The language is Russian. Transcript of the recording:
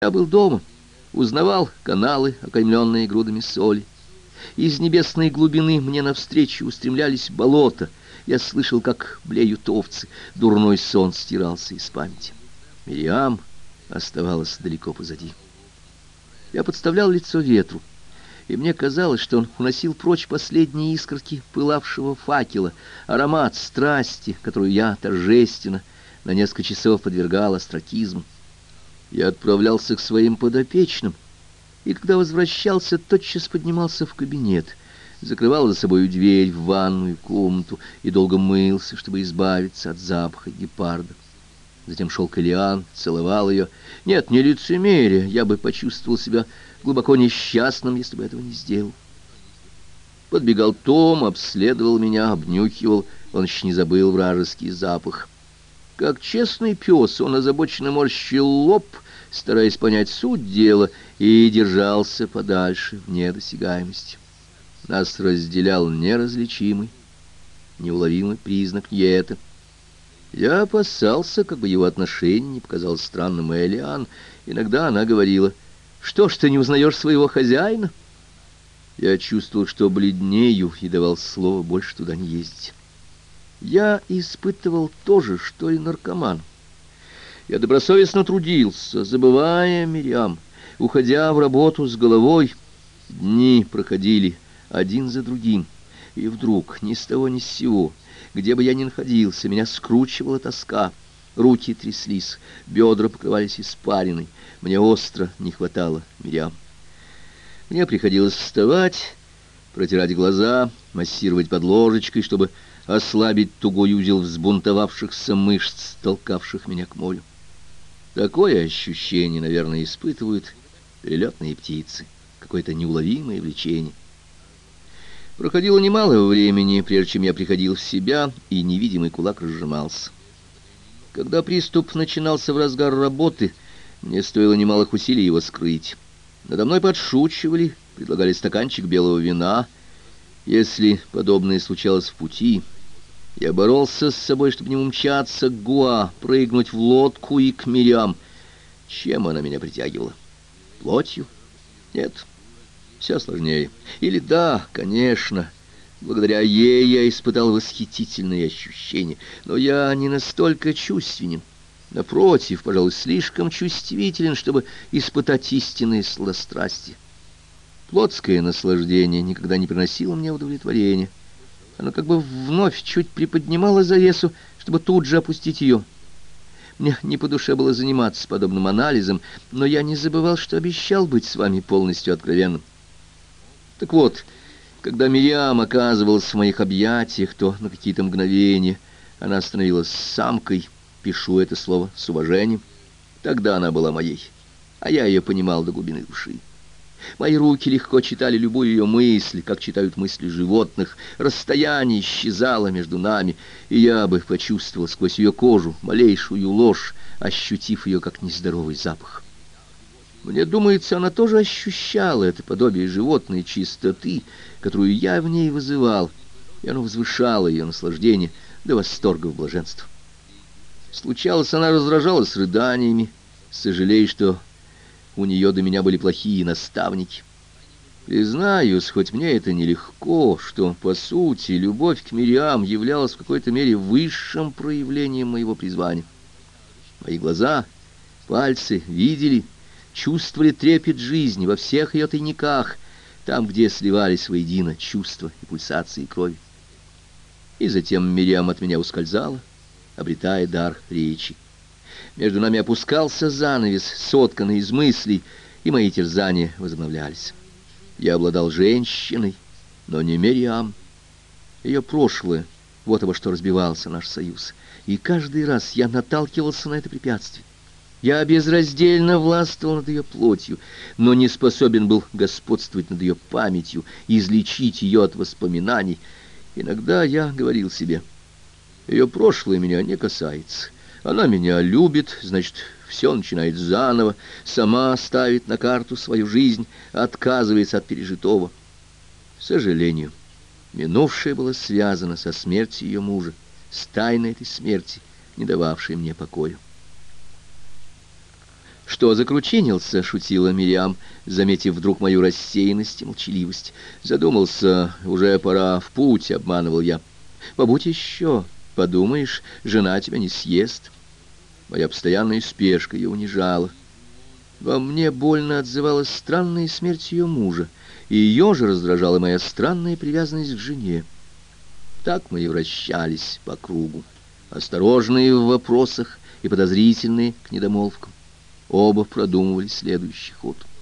Я был дома, узнавал каналы, окаймленные грудами соли. Из небесной глубины мне навстречу устремлялись болота. Я слышал, как блеют овцы. Дурной сон стирался из памяти. Мириам оставалась далеко позади. Я подставлял лицо ветру, и мне казалось, что он уносил прочь последние искорки пылавшего факела, аромат страсти, которую я торжественно на несколько часов подвергал астракизму. Я отправлялся к своим подопечным, и когда возвращался, тотчас поднимался в кабинет, закрывал за собою дверь в ванную комнату и долго мылся, чтобы избавиться от запаха гепарда. Затем шел Калиан, целовал ее. Нет, не лицемерие, я бы почувствовал себя глубоко несчастным, если бы этого не сделал. Подбегал Том, обследовал меня, обнюхивал, он еще не забыл вражеский запах. Как честный пес, он озабоченно морщил лоб, стараясь понять суть дела, и держался подальше, вне досягаемости. Нас разделял неразличимый, неуловимый признак это — я опасался, как бы его отношение не показалось странным Элиан. Иногда она говорила, «Что ж ты не узнаешь своего хозяина?» Я чувствовал, что бледнею, и давал слово больше туда не ездить. Я испытывал то же, что и наркоман. Я добросовестно трудился, забывая Мириам, уходя в работу с головой. Дни проходили один за другим, и вдруг ни с того ни с сего — где бы я ни находился, меня скручивала тоска. Руки тряслись, бедра покрывались испариной. Мне остро не хватало Мириам. Мне приходилось вставать, протирать глаза, массировать под ложечкой, чтобы ослабить тугой узел взбунтовавшихся мышц, толкавших меня к морю. Такое ощущение, наверное, испытывают перелетные птицы, какое-то неуловимое влечение. Проходило немало времени, прежде чем я приходил в себя, и невидимый кулак разжимался. Когда приступ начинался в разгар работы, мне стоило немалых усилий его скрыть. Надо мной подшучивали, предлагали стаканчик белого вина. Если подобное случалось в пути, я боролся с собой, чтобы не умчаться к Гуа, прыгнуть в лодку и к мирям. Чем она меня притягивала? Плотью? Нет. Все сложнее. Или да, конечно, благодаря ей я испытал восхитительные ощущения, но я не настолько чувственен. Напротив, пожалуй, слишком чувствителен, чтобы испытать истинные сластрасти. Плотское наслаждение никогда не приносило мне удовлетворения. Оно как бы вновь чуть приподнимало завесу, чтобы тут же опустить ее. Мне не по душе было заниматься подобным анализом, но я не забывал, что обещал быть с вами полностью откровенным. Так вот, когда Миям оказывалась в моих объятиях, то на какие-то мгновения она становилась самкой, пишу это слово с уважением. Тогда она была моей, а я ее понимал до глубины души. Мои руки легко читали любую ее мысль, как читают мысли животных. Расстояние исчезало между нами, и я бы почувствовал сквозь ее кожу малейшую ложь, ощутив ее как нездоровый запах. Мне думается, она тоже ощущала это подобие животной чистоты, которую я в ней вызывал, и оно возвышало ее наслаждение до восторга в блаженство. Случалось, она раздражалась рыданиями, сожалея, что у нее до меня были плохие наставники. Признаюсь, хоть мне это нелегко, что, по сути, любовь к Мириам являлась в какой-то мере высшим проявлением моего призвания. Мои глаза, пальцы видели — чувствовали трепет жизни во всех ее тайниках, там, где сливались воедино чувства и пульсации крови. И затем Мириам от меня ускользала, обретая дар речи. Между нами опускался занавес, сотканный из мыслей, и мои терзания возобновлялись. Я обладал женщиной, но не Мириам. Ее прошлое, вот обо что разбивался наш союз. И каждый раз я наталкивался на это препятствие. Я безраздельно властвовал над ее плотью, но не способен был господствовать над ее памятью, излечить ее от воспоминаний. Иногда я говорил себе, ее прошлое меня не касается. Она меня любит, значит, все начинает заново, сама ставит на карту свою жизнь, отказывается от пережитого. К сожалению, минувшее было связано со смертью ее мужа, с тайной этой смерти, не дававшей мне покоя. «Что закручинился?» — шутила Мириам, заметив вдруг мою рассеянность и молчаливость. «Задумался, уже пора в путь», — обманывал я. «Побудь еще, подумаешь, жена тебя не съест». Моя постоянная спешка ее унижала. Во мне больно отзывалась странная смерть ее мужа, и ее же раздражала моя странная привязанность к жене. Так мы и вращались по кругу, осторожные в вопросах и подозрительные к недомолвкам. Оба продумывали следующий ход —